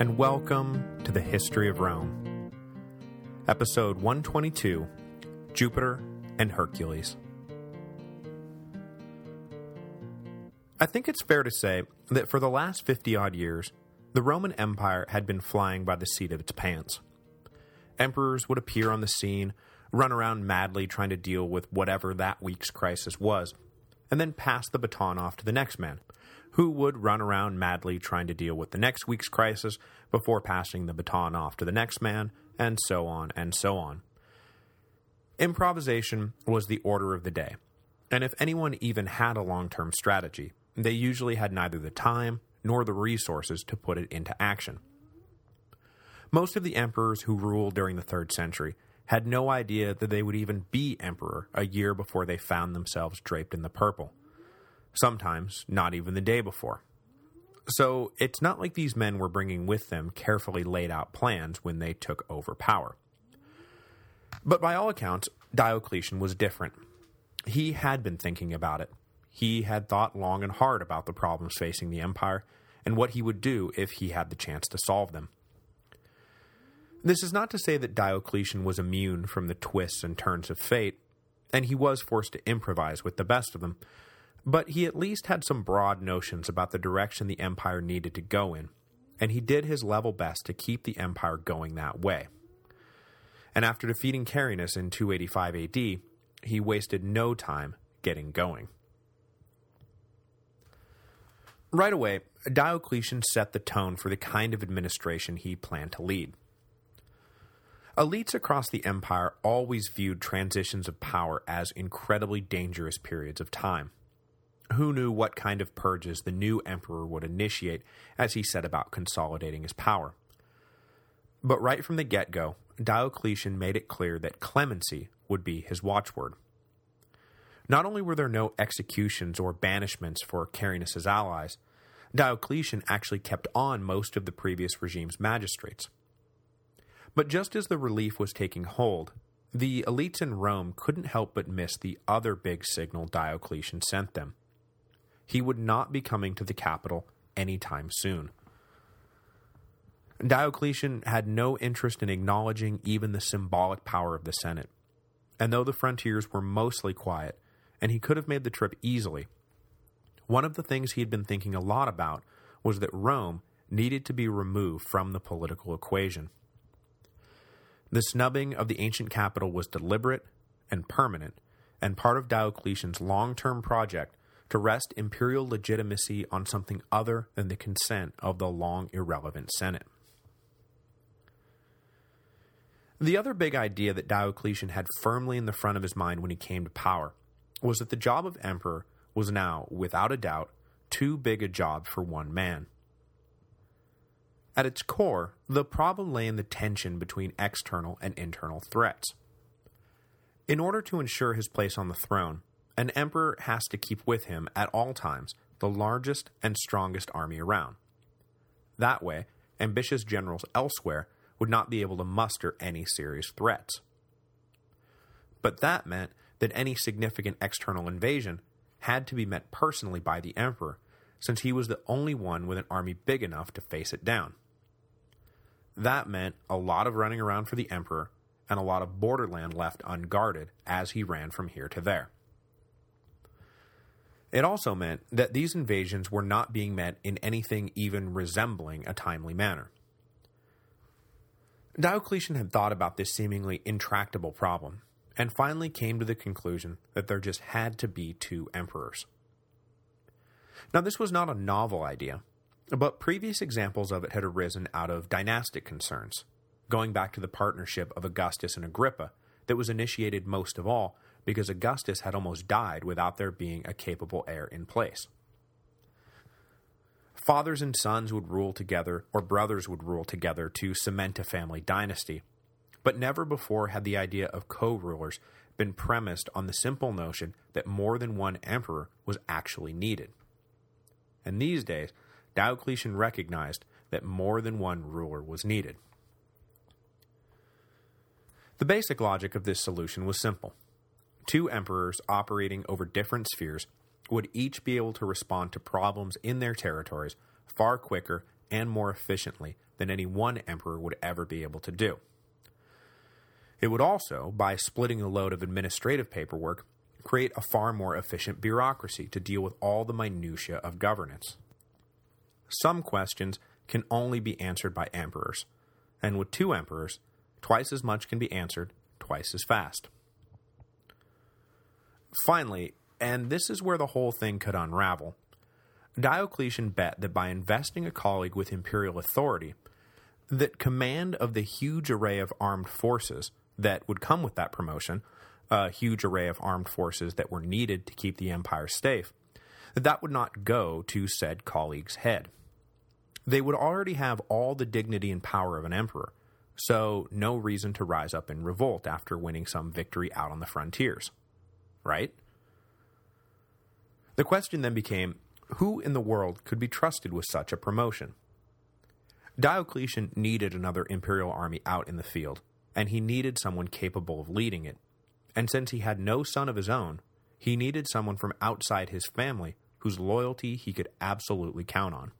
and welcome to the History of Rome. Episode 122, Jupiter and Hercules. I think it's fair to say that for the last 50-odd years, the Roman Empire had been flying by the seat of its pants. Emperors would appear on the scene, run around madly trying to deal with whatever that week's crisis was, and then pass the baton off to the next man, who would run around madly trying to deal with the next week's crisis before passing the baton off to the next man, and so on and so on. Improvisation was the order of the day, and if anyone even had a long-term strategy, they usually had neither the time nor the resources to put it into action. Most of the emperors who ruled during the 3rd century had no idea that they would even be emperor a year before they found themselves draped in the purple. Sometimes not even the day before. So it's not like these men were bringing with them carefully laid out plans when they took over power. But by all accounts, Diocletian was different. He had been thinking about it. He had thought long and hard about the problems facing the empire, and what he would do if he had the chance to solve them. This is not to say that Diocletian was immune from the twists and turns of fate, and he was forced to improvise with the best of them, but he at least had some broad notions about the direction the empire needed to go in, and he did his level best to keep the empire going that way. And after defeating Carinus in 285 AD, he wasted no time getting going. Right away, Diocletian set the tone for the kind of administration he planned to lead. Elites across the empire always viewed transitions of power as incredibly dangerous periods of time. Who knew what kind of purges the new emperor would initiate as he set about consolidating his power? But right from the get-go, Diocletian made it clear that clemency would be his watchword. Not only were there no executions or banishments for Carinus's allies, Diocletian actually kept on most of the previous regime's magistrates. But just as the relief was taking hold, the elites in Rome couldn't help but miss the other big signal Diocletian sent them. He would not be coming to the capital anytime soon. Diocletian had no interest in acknowledging even the symbolic power of the Senate, and though the frontiers were mostly quiet, and he could have made the trip easily, one of the things he had been thinking a lot about was that Rome needed to be removed from the political equation. The snubbing of the ancient capital was deliberate and permanent, and part of Diocletian's long-term project to rest imperial legitimacy on something other than the consent of the long irrelevant Senate. The other big idea that Diocletian had firmly in the front of his mind when he came to power was that the job of emperor was now, without a doubt, too big a job for one man. At its core, the problem lay in the tension between external and internal threats. In order to ensure his place on the throne, an emperor has to keep with him at all times the largest and strongest army around. That way, ambitious generals elsewhere would not be able to muster any serious threats. But that meant that any significant external invasion had to be met personally by the emperor, since he was the only one with an army big enough to face it down. That meant a lot of running around for the emperor, and a lot of borderland left unguarded as he ran from here to there. It also meant that these invasions were not being met in anything even resembling a timely manner. Diocletian had thought about this seemingly intractable problem, and finally came to the conclusion that there just had to be two emperors. Now this was not a novel idea, but previous examples of it had arisen out of dynastic concerns, going back to the partnership of Augustus and Agrippa that was initiated most of all because Augustus had almost died without there being a capable heir in place. Fathers and sons would rule together, or brothers would rule together to cement a family dynasty, but never before had the idea of co-rulers been premised on the simple notion that more than one emperor was actually needed. And these days, Diocletian recognized that more than one ruler was needed. The basic logic of this solution was simple. Two emperors operating over different spheres would each be able to respond to problems in their territories far quicker and more efficiently than any one emperor would ever be able to do. It would also, by splitting the load of administrative paperwork, create a far more efficient bureaucracy to deal with all the minutiae of governance. Some questions can only be answered by emperors, and with two emperors, twice as much can be answered twice as fast. Finally, and this is where the whole thing could unravel, Diocletian bet that by investing a colleague with imperial authority, that command of the huge array of armed forces that would come with that promotion, a huge array of armed forces that were needed to keep the empire safe, that that would not go to said colleague's head. They would already have all the dignity and power of an emperor, so no reason to rise up in revolt after winning some victory out on the frontiers. Right? The question then became, who in the world could be trusted with such a promotion? Diocletian needed another imperial army out in the field, and he needed someone capable of leading it. And since he had no son of his own, he needed someone from outside his family whose loyalty he could absolutely count on.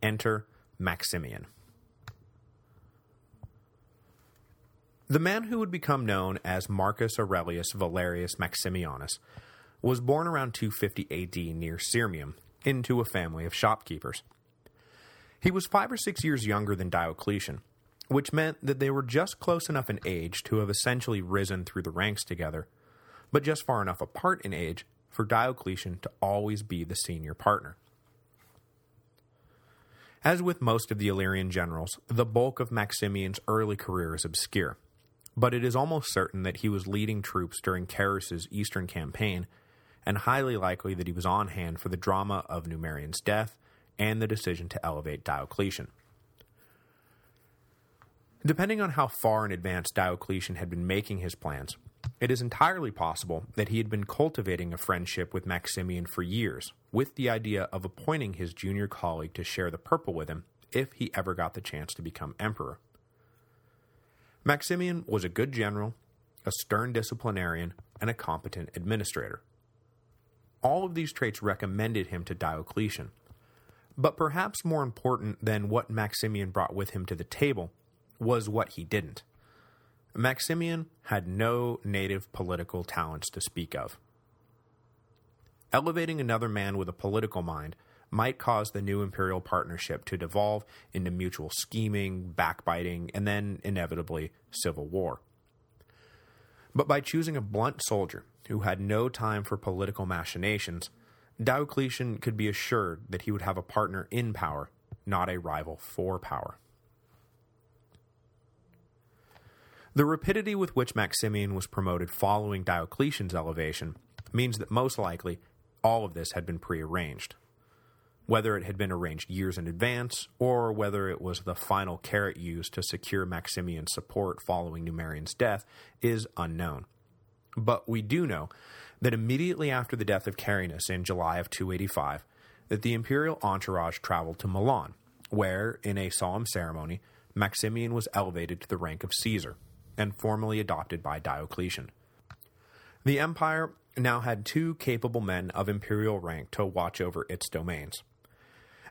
Enter Maximian. The man who would become known as Marcus Aurelius Valerius Maximianus was born around 250 AD near Sirmium, into a family of shopkeepers. He was five or six years younger than Diocletian, which meant that they were just close enough in age to have essentially risen through the ranks together, but just far enough apart in age for Diocletian to always be the senior partner. As with most of the Illyrian generals, the bulk of Maximian's early career is obscure, but it is almost certain that he was leading troops during Carus's eastern campaign and highly likely that he was on hand for the drama of Numerian's death and the decision to elevate Diocletian. Depending on how far in advance Diocletian had been making his plans, it is entirely possible that he had been cultivating a friendship with Maximian for years, with the idea of appointing his junior colleague to share the purple with him if he ever got the chance to become emperor. Maximian was a good general, a stern disciplinarian, and a competent administrator. All of these traits recommended him to Diocletian. But perhaps more important than what Maximian brought with him to the table was what he didn't. Maximian had no native political talents to speak of. Elevating another man with a political mind might cause the new imperial partnership to devolve into mutual scheming, backbiting, and then, inevitably, civil war. But by choosing a blunt soldier who had no time for political machinations, Diocletian could be assured that he would have a partner in power, not a rival for power. The rapidity with which Maximian was promoted following Diocletian's elevation means that most likely all of this had been prearranged. Whether it had been arranged years in advance, or whether it was the final carrot used to secure Maximian's support following Numerian's death, is unknown. But we do know that immediately after the death of Carinus in July of 285, that the imperial entourage traveled to Milan, where, in a solemn ceremony, Maximian was elevated to the rank of Caesar, and formally adopted by Diocletian. The empire now had two capable men of imperial rank to watch over its domains.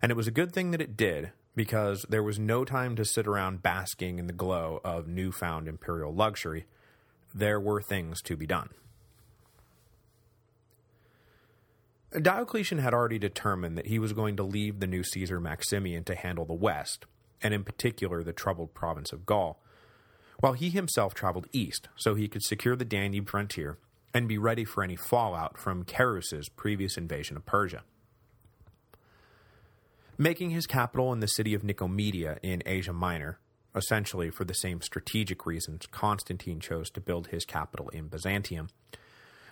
And it was a good thing that it did, because there was no time to sit around basking in the glow of newfound imperial luxury, there were things to be done. Diocletian had already determined that he was going to leave the new Caesar Maximian to handle the West, and in particular the troubled province of Gaul, while he himself traveled east so he could secure the Danube frontier and be ready for any fallout from Carus's previous invasion of Persia. Making his capital in the city of Nicomedia in Asia Minor, essentially for the same strategic reasons Constantine chose to build his capital in Byzantium,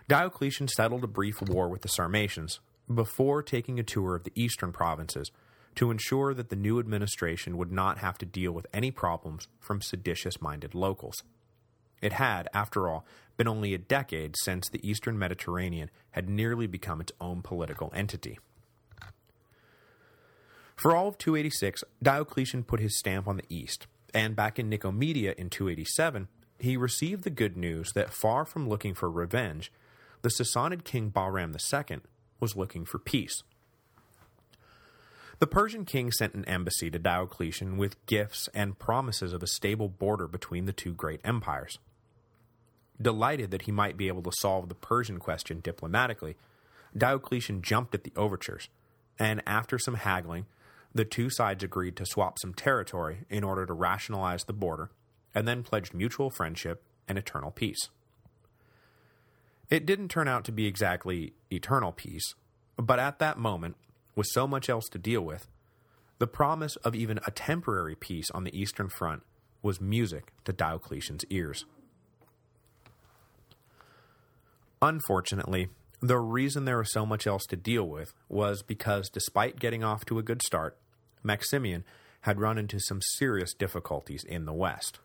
Diocletian settled a brief war with the Sarmatians before taking a tour of the eastern provinces to ensure that the new administration would not have to deal with any problems from seditious-minded locals. It had, after all, been only a decade since the eastern Mediterranean had nearly become its own political entity. For all of 286, Diocletian put his stamp on the east, and back in Nicomedia in 287, he received the good news that far from looking for revenge, the Sassanid king Bahram II was looking for peace. The Persian king sent an embassy to Diocletian with gifts and promises of a stable border between the two great empires. Delighted that he might be able to solve the Persian question diplomatically, Diocletian jumped at the overtures, and after some haggling, the two sides agreed to swap some territory in order to rationalize the border, and then pledged mutual friendship and eternal peace. It didn't turn out to be exactly eternal peace, but at that moment, with so much else to deal with, the promise of even a temporary peace on the Eastern Front was music to Diocletian's ears. Unfortunately, the reason there was so much else to deal with was because despite getting off to a good start, Maximian had run into some serious difficulties in the West.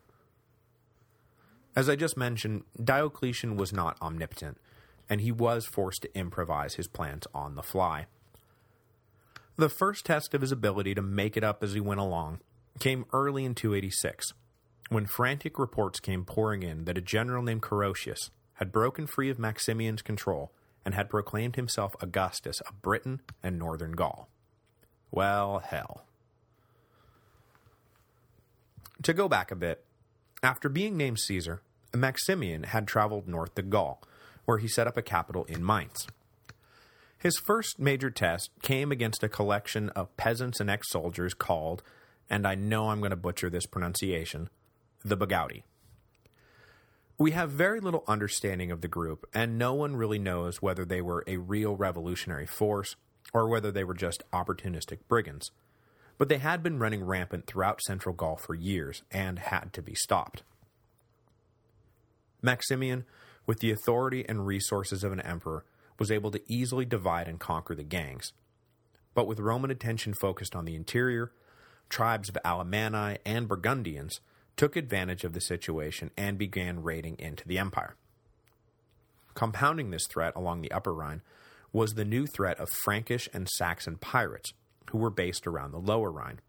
As I just mentioned, Diocletian was not omnipotent, and he was forced to improvise his plans on the fly. The first test of his ability to make it up as he went along came early in 286, when frantic reports came pouring in that a general named Carausius had broken free of Maximian's control and had proclaimed himself Augustus of Britain and northern Gaul. Well, hell. To go back a bit, after being named Caesar, Maximian had traveled north to Gaul, where he set up a capital in Mainz. His first major test came against a collection of peasants and ex-soldiers called, and I know I'm going to butcher this pronunciation, the Bagauti. We have very little understanding of the group, and no one really knows whether they were a real revolutionary force or whether they were just opportunistic brigands. But they had been running rampant throughout central Gaul for years and had to be stopped. Maximian, with the authority and resources of an emperor, was able to easily divide and conquer the gangs. But with Roman attention focused on the interior, tribes of Alemanni and Burgundians took advantage of the situation and began raiding into the empire. Compounding this threat along the Upper Rhine was the new threat of Frankish and Saxon pirates, who were based around the Lower Rhine.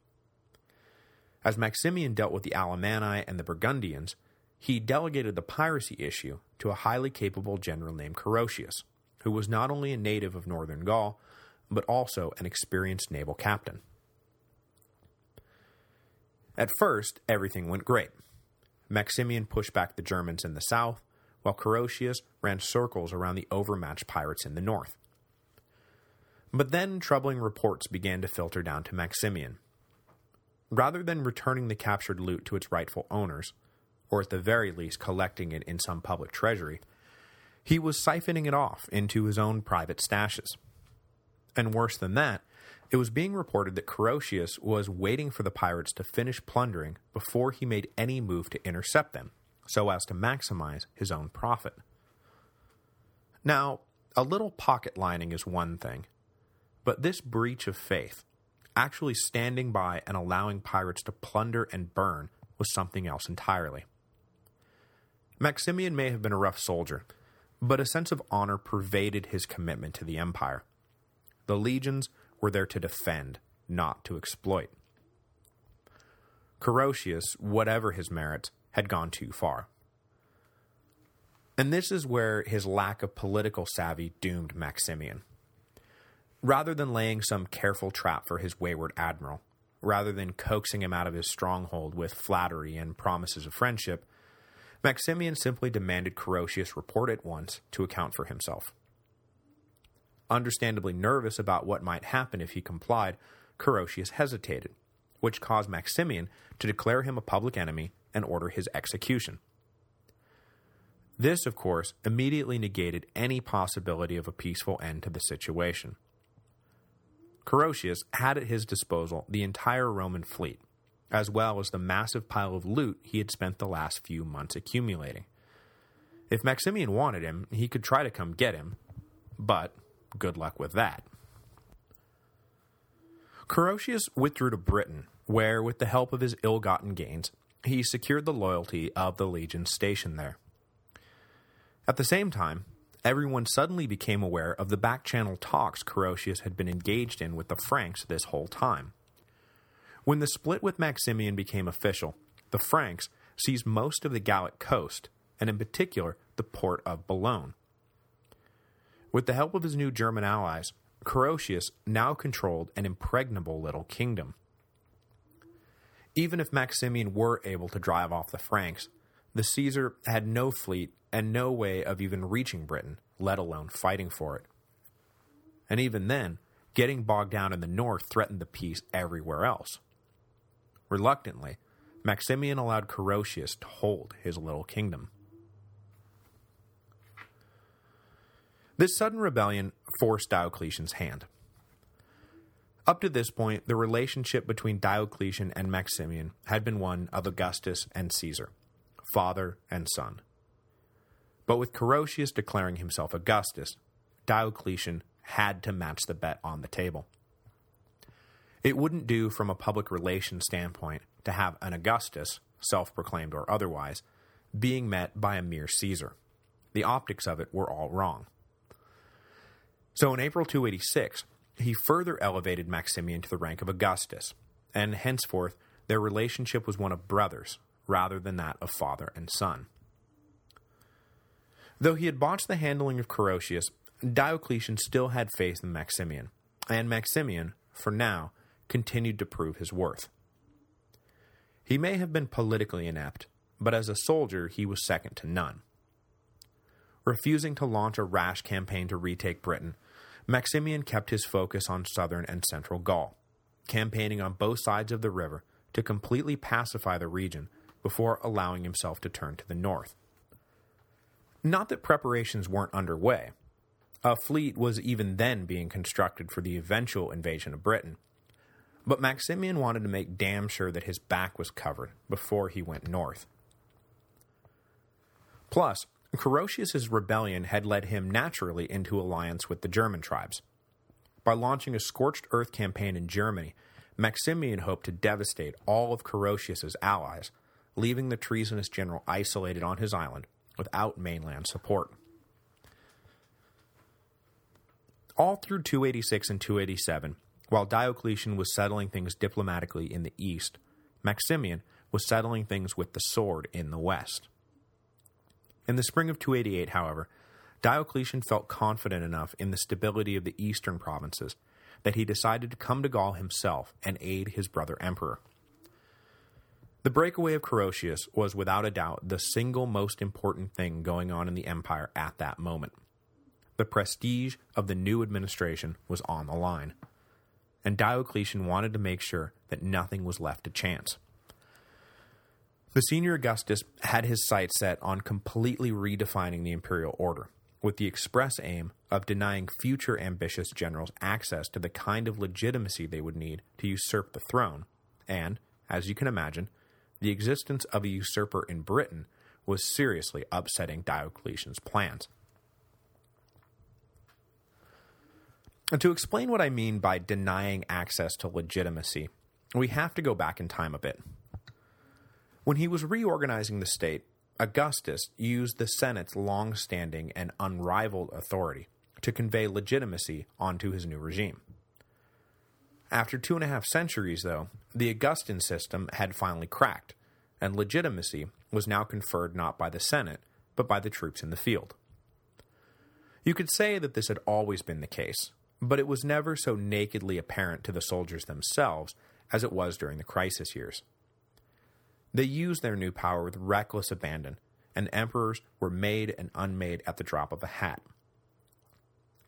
As Maximian dealt with the Alemanni and the Burgundians, he delegated the piracy issue to a highly capable general named Carausius, who was not only a native of northern Gaul, but also an experienced naval captain. At first, everything went great. Maximian pushed back the Germans in the south, while Carausius ran circles around the overmatched pirates in the north. But then troubling reports began to filter down to Maximian. Rather than returning the captured loot to its rightful owners, or at the very least collecting it in some public treasury, he was siphoning it off into his own private stashes. And worse than that, it was being reported that Carausius was waiting for the pirates to finish plundering before he made any move to intercept them, so as to maximize his own profit. Now, a little pocket lining is one thing, but this breach of faith, actually standing by and allowing pirates to plunder and burn, was something else entirely. Maximian may have been a rough soldier, but a sense of honor pervaded his commitment to the empire. The legions were there to defend, not to exploit. Carausius, whatever his merits, had gone too far. And this is where his lack of political savvy doomed Maximian. Rather than laying some careful trap for his wayward admiral, rather than coaxing him out of his stronghold with flattery and promises of friendship, Maximian simply demanded Carausius report at once to account for himself. Understandably nervous about what might happen if he complied, Carausius hesitated, which caused Maximian to declare him a public enemy and order his execution. This, of course, immediately negated any possibility of a peaceful end to the situation. Carausius had at his disposal the entire Roman fleet, as well as the massive pile of loot he had spent the last few months accumulating. If Maximian wanted him, he could try to come get him, but good luck with that. Carausius withdrew to Britain, where, with the help of his ill-gotten gains, he secured the loyalty of the legion stationed there. At the same time, everyone suddenly became aware of the back-channel talks Carausius had been engaged in with the Franks this whole time. When the split with Maximian became official, the Franks seized most of the Gallic coast, and in particular the port of Boulogne. With the help of his new German allies, Carausius now controlled an impregnable little kingdom. Even if Maximian were able to drive off the Franks, the Caesar had no fleet and no way of even reaching Britain, let alone fighting for it. And even then, getting bogged down in the north threatened the peace everywhere else. Reluctantly, Maximian allowed Carausius to hold his little kingdom. This sudden rebellion forced Diocletian's hand. Up to this point, the relationship between Diocletian and Maximian had been one of Augustus and Caesar, father and son. But with Carausius declaring himself Augustus, Diocletian had to match the bet on the table. It wouldn't do from a public relations standpoint to have an Augustus, self-proclaimed or otherwise, being met by a mere Caesar. The optics of it were all wrong. So in April 286, he further elevated Maximian to the rank of Augustus, and henceforth their relationship was one of brothers, rather than that of father and son. Though he had botched the handling of Carausius, Diocletian still had faith in Maximian, and Maximian, for now, continued to prove his worth. He may have been politically inept, but as a soldier he was second to none. Refusing to launch a rash campaign to retake Britain, Maximian kept his focus on southern and central Gaul, campaigning on both sides of the river to completely pacify the region before allowing himself to turn to the north. Not that preparations weren't underway. A fleet was even then being constructed for the eventual invasion of Britain, but Maximian wanted to make damn sure that his back was covered before he went north. Plus, Carausius's rebellion had led him naturally into alliance with the German tribes. By launching a scorched earth campaign in Germany, Maximian hoped to devastate all of Carausius's allies, leaving the treasonous general isolated on his island without mainland support. All through 286 and 287, while Diocletian was settling things diplomatically in the east, Maximian was settling things with the sword in the west. In the spring of 288, however, Diocletian felt confident enough in the stability of the eastern provinces that he decided to come to Gaul himself and aid his brother emperor. The breakaway of Carausius was without a doubt the single most important thing going on in the empire at that moment. The prestige of the new administration was on the line, and Diocletian wanted to make sure that nothing was left to chance. The senior Augustus had his sights set on completely redefining the imperial order, with the express aim of denying future ambitious generals access to the kind of legitimacy they would need to usurp the throne, and, as you can imagine, the existence of a usurper in Britain was seriously upsetting Diocletian's plans. And to explain what I mean by denying access to legitimacy, we have to go back in time a bit. When he was reorganizing the state, Augustus used the Senate's long-standing and unrivaled authority to convey legitimacy onto his new regime. After two and a half centuries, though, the Augustan system had finally cracked, and legitimacy was now conferred not by the Senate, but by the troops in the field. You could say that this had always been the case, but it was never so nakedly apparent to the soldiers themselves as it was during the crisis years. They used their new power with reckless abandon, and emperors were made and unmade at the drop of a hat.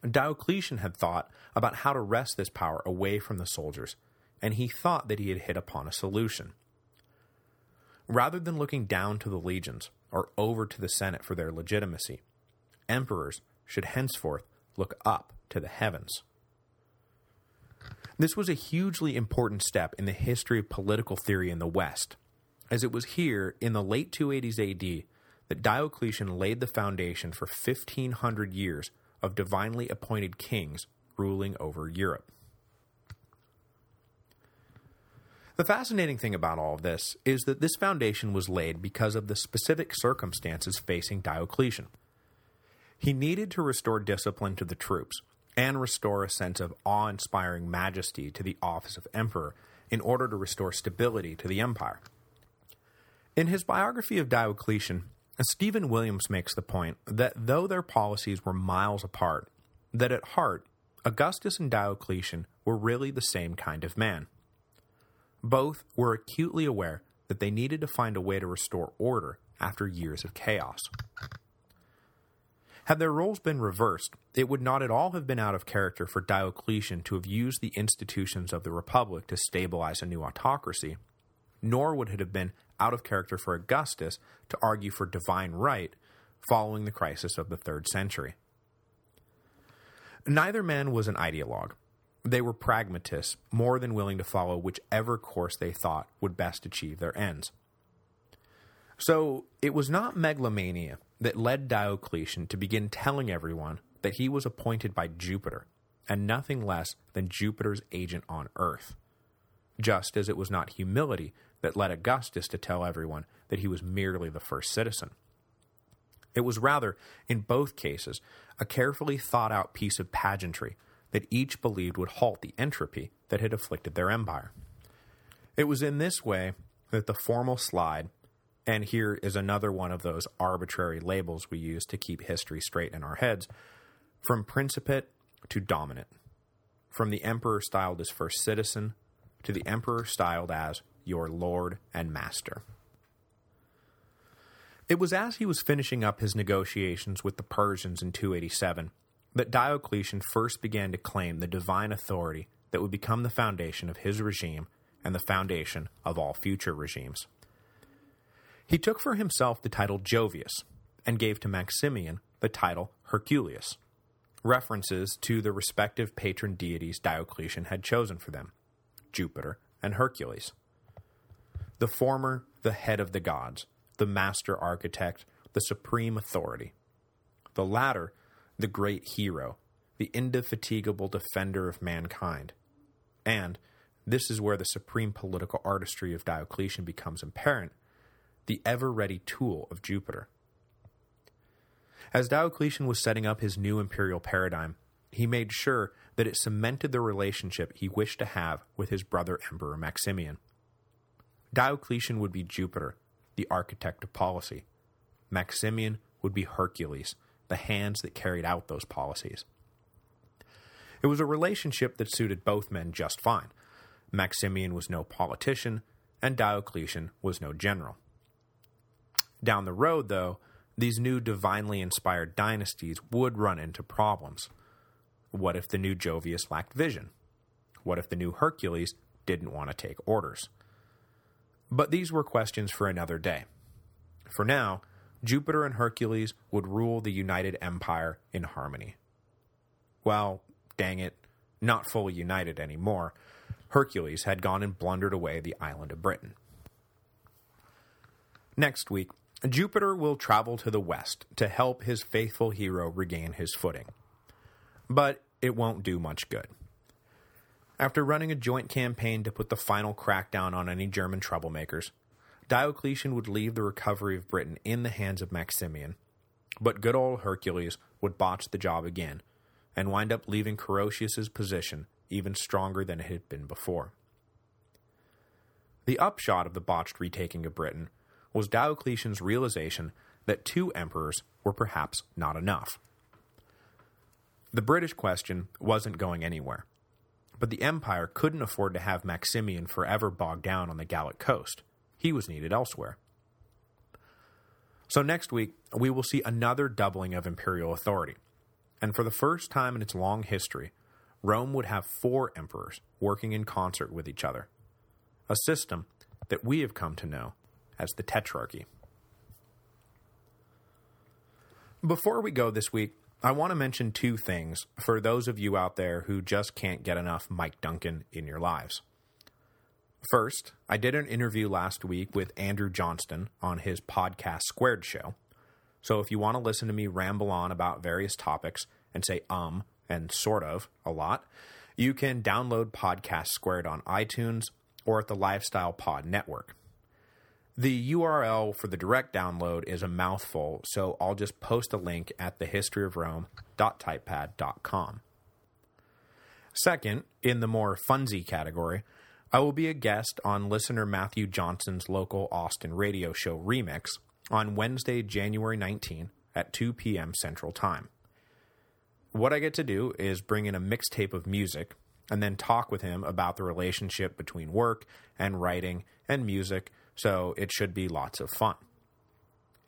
Diocletian had thought about how to wrest this power away from the soldiers, and he thought that he had hit upon a solution. Rather than looking down to the legions, or over to the Senate for their legitimacy, emperors should henceforth look up to the heavens. This was a hugely important step in the history of political theory in the West, as it was here in the late 280s AD that Diocletian laid the foundation for 1500 years of divinely appointed kings ruling over Europe. The fascinating thing about all of this is that this foundation was laid because of the specific circumstances facing Diocletian. He needed to restore discipline to the troops, and restore a sense of awe-inspiring majesty to the office of emperor in order to restore stability to the empire. In his biography of Diocletian, Stephen Williams makes the point that though their policies were miles apart, that at heart, Augustus and Diocletian were really the same kind of man. Both were acutely aware that they needed to find a way to restore order after years of chaos. Had their roles been reversed, it would not at all have been out of character for Diocletian to have used the institutions of the Republic to stabilize a new autocracy, nor would it have been out of character for Augustus to argue for divine right following the crisis of the 3rd century. Neither man was an ideologue. They were pragmatists, more than willing to follow whichever course they thought would best achieve their ends. So, it was not megalomania that led Diocletian to begin telling everyone that he was appointed by Jupiter, and nothing less than Jupiter's agent on Earth. Just as it was not humility that led Augustus to tell everyone that he was merely the first citizen. It was rather, in both cases, a carefully thought-out piece of pageantry that each believed would halt the entropy that had afflicted their empire. It was in this way that the formal slide and here is another one of those arbitrary labels we use to keep history straight in our heads, from principate to dominate, from the emperor styled as first citizen to the emperor styled as your lord and master. It was as he was finishing up his negotiations with the Persians in 287 that Diocletian first began to claim the divine authority that would become the foundation of his regime and the foundation of all future regimes. He took for himself the title Jovius, and gave to Maximian the title Herculius, references to the respective patron deities Diocletian had chosen for them, Jupiter and Hercules. The former, the head of the gods, the master architect, the supreme authority. The latter, the great hero, the indefatigable defender of mankind. And, this is where the supreme political artistry of Diocletian becomes apparent, the ever-ready tool of Jupiter. As Diocletian was setting up his new imperial paradigm, he made sure that it cemented the relationship he wished to have with his brother Emperor Maximian. Diocletian would be Jupiter, the architect of policy. Maximian would be Hercules, the hands that carried out those policies. It was a relationship that suited both men just fine. Maximian was no politician, and Diocletian was no general. Down the road, though, these new divinely inspired dynasties would run into problems. What if the new Jovius lacked vision? What if the new Hercules didn't want to take orders? But these were questions for another day. For now, Jupiter and Hercules would rule the united empire in harmony. Well, dang it, not fully united anymore, Hercules had gone and blundered away the island of Britain. Next week, Jupiter will travel to the west to help his faithful hero regain his footing. But it won't do much good. After running a joint campaign to put the final crackdown on any German troublemakers, Diocletian would leave the recovery of Britain in the hands of Maximian, but good old Hercules would botch the job again, and wind up leaving Carausius's position even stronger than it had been before. The upshot of the botched retaking of Britain was Diocletian's realization that two emperors were perhaps not enough. The British question wasn't going anywhere, but the empire couldn't afford to have Maximian forever bogged down on the Gallic coast. He was needed elsewhere. So next week, we will see another doubling of imperial authority, and for the first time in its long history, Rome would have four emperors working in concert with each other, a system that we have come to know as the Tetrarchy. Before we go this week, I want to mention two things for those of you out there who just can't get enough Mike Duncan in your lives. First, I did an interview last week with Andrew Johnston on his podcast Squared Show. So if you want to listen to me ramble on about various topics and say um and sort of a lot, you can download Podcast Squared on iTunes or at the Lifestyle Pod Network. The URL for the direct download is a mouthful, so I'll just post a link at thehistoryofrome.typepad.com. Second, in the more funsy category, I will be a guest on listener Matthew Johnson's local Austin radio show Remix on Wednesday, January 19 at 2 p.m. Central Time. what I get to do is bring in a mixtape of music and then talk with him about the relationship between work and writing and music, so it should be lots of fun.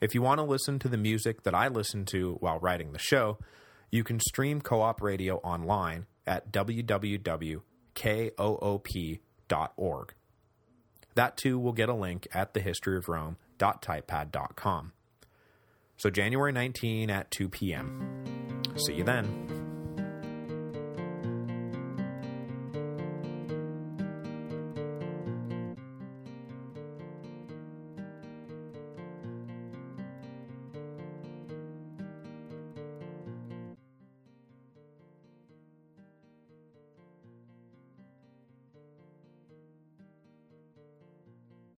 If you want to listen to the music that I listen to while writing the show, you can stream KOOP Radio online at www.koop.org. That too will get a link at thehistoryofrome.typepad.com. So January 19 at 2 p.m. See you then.